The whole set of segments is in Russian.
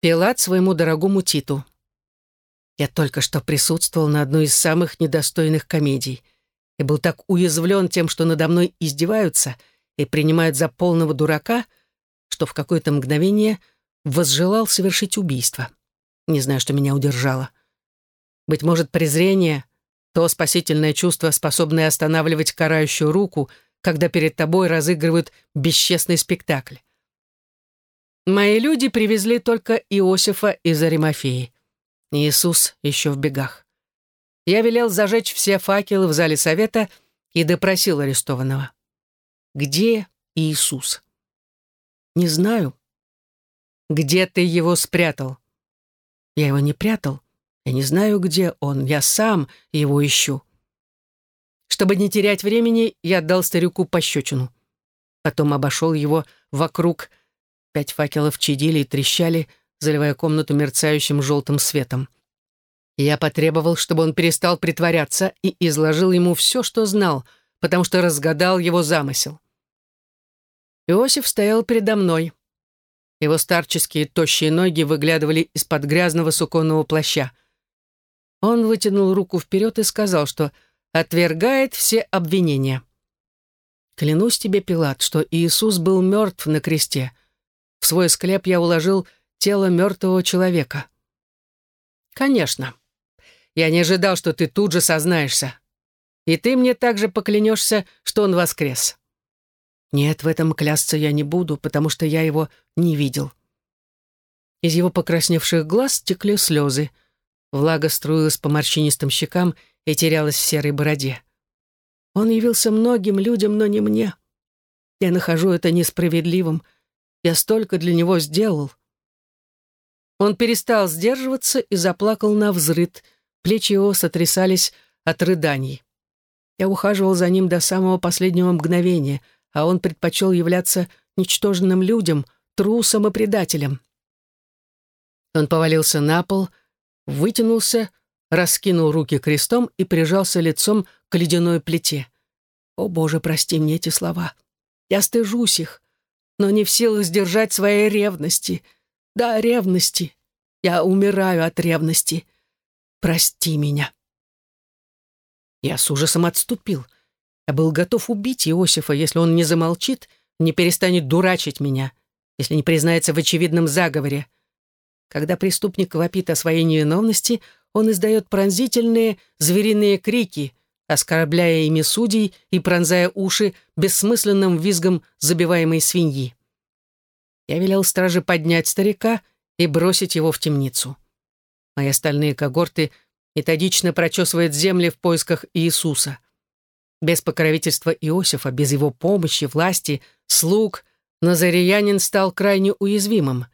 Пилат своему дорогому Титу. Я только что присутствовал на одной из самых недостойных комедий и был так уязвлен тем, что надо мной издеваются и принимают за полного дурака, что в какое-то мгновение возжелал совершить убийство. Не знаю, что меня удержало. Быть может, презрение — то спасительное чувство, способное останавливать карающую руку, когда перед тобой разыгрывают бесчестный спектакль. Мои люди привезли только Иосифа из Аримафеи. Иисус еще в бегах. Я велел зажечь все факелы в зале совета и допросил арестованного. «Где Иисус?» «Не знаю». «Где ты его спрятал?» «Я его не прятал. Я не знаю, где он. Я сам его ищу». Чтобы не терять времени, я отдал старику пощечину. Потом обошел его вокруг. Пять факелов чадили и трещали, заливая комнату мерцающим желтым светом. Я потребовал, чтобы он перестал притворяться и изложил ему все, что знал, потому что разгадал его замысел. Иосиф стоял передо мной. Его старческие тощие ноги выглядывали из-под грязного суконного плаща. Он вытянул руку вперед и сказал, что отвергает все обвинения. «Клянусь тебе, Пилат, что Иисус был мертв на кресте. В свой склеп я уложил тело мертвого человека». «Конечно. Я не ожидал, что ты тут же сознаешься. И ты мне также поклянешься, что он воскрес». «Нет, в этом клясться я не буду, потому что я его не видел». Из его покрасневших глаз текли слезы. Влага струилась по морщинистым щекам и терялась в серой бороде. Он явился многим людям, но не мне. Я нахожу это несправедливым. Я столько для него сделал. Он перестал сдерживаться и заплакал на взрыд. Плечи его сотрясались от рыданий. Я ухаживал за ним до самого последнего мгновения, а он предпочел являться ничтожным людям, трусом и предателем. Он повалился на пол, вытянулся, раскинул руки крестом и прижался лицом к ледяной плите. «О, Боже, прости мне эти слова. Я стыжусь их, но не в силах сдержать своей ревности. Да, ревности. Я умираю от ревности. Прости меня». Я с ужасом отступил. Я был готов убить Иосифа, если он не замолчит, не перестанет дурачить меня, если не признается в очевидном заговоре. Когда преступник вопит о своей невиновности, он издает пронзительные звериные крики, оскорбляя ими судей и пронзая уши бессмысленным визгом забиваемой свиньи. Я велел страже поднять старика и бросить его в темницу. Мои остальные когорты методично прочесывают земли в поисках Иисуса. Без покровительства Иосифа, без его помощи, власти, слуг, Назариянин стал крайне уязвимым.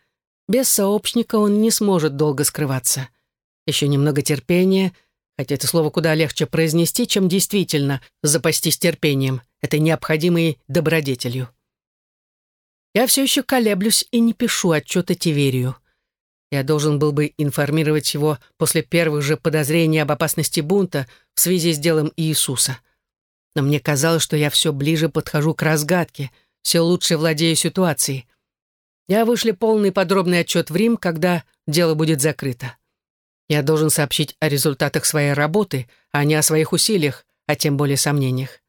Без сообщника он не сможет долго скрываться. Еще немного терпения, хотя это слово куда легче произнести, чем действительно запастись терпением, этой необходимой добродетелью. Я все еще колеблюсь и не пишу отчета Тиверию. Я должен был бы информировать его после первых же подозрений об опасности бунта в связи с делом Иисуса. Но мне казалось, что я все ближе подхожу к разгадке, все лучше владею ситуацией. Я вышли полный подробный отчет в Рим, когда дело будет закрыто. Я должен сообщить о результатах своей работы, а не о своих усилиях, а тем более сомнениях.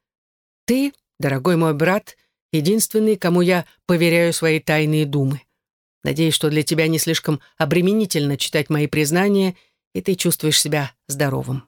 Ты, дорогой мой брат, единственный, кому я поверяю свои тайные думы. Надеюсь, что для тебя не слишком обременительно читать мои признания, и ты чувствуешь себя здоровым.